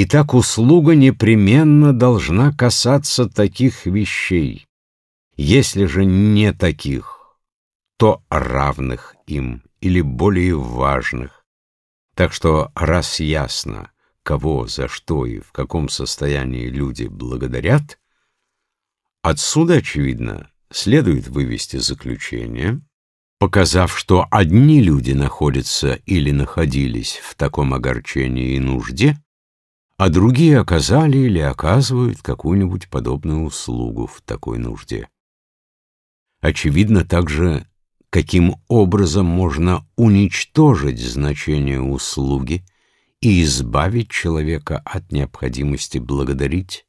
Итак, услуга непременно должна касаться таких вещей. Если же не таких, то равных им или более важных. Так что раз ясно, кого, за что и в каком состоянии люди благодарят, отсюда, очевидно, следует вывести заключение, показав, что одни люди находятся или находились в таком огорчении и нужде, а другие оказали или оказывают какую-нибудь подобную услугу в такой нужде. Очевидно также, каким образом можно уничтожить значение услуги и избавить человека от необходимости благодарить.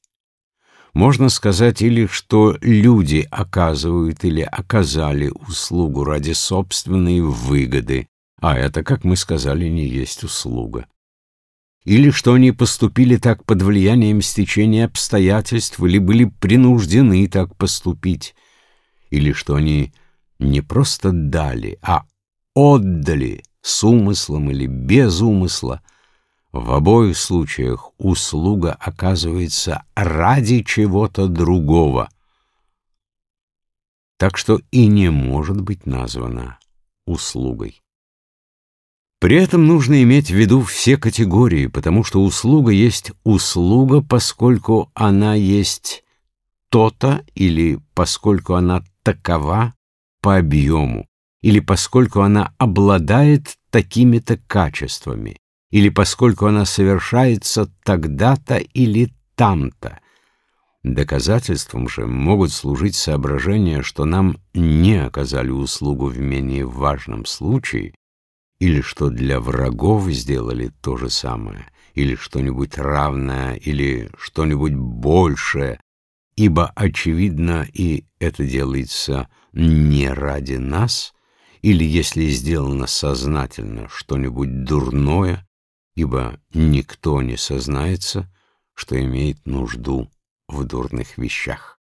Можно сказать или что люди оказывают или оказали услугу ради собственной выгоды, а это, как мы сказали, не есть услуга. Или что они поступили так под влиянием стечения обстоятельств или были принуждены так поступить, или что они не просто дали, а отдали с умыслом или без умысла, в обоих случаях услуга оказывается ради чего-то другого, так что и не может быть названа услугой. При этом нужно иметь в виду все категории, потому что услуга есть услуга, поскольку она есть то-то или поскольку она такова по объему, или поскольку она обладает такими-то качествами, или поскольку она совершается тогда-то или там-то. Доказательством же могут служить соображения, что нам не оказали услугу в менее важном случае, или что для врагов сделали то же самое, или что-нибудь равное, или что-нибудь большее, ибо, очевидно, и это делается не ради нас, или, если сделано сознательно что-нибудь дурное, ибо никто не сознается, что имеет нужду в дурных вещах.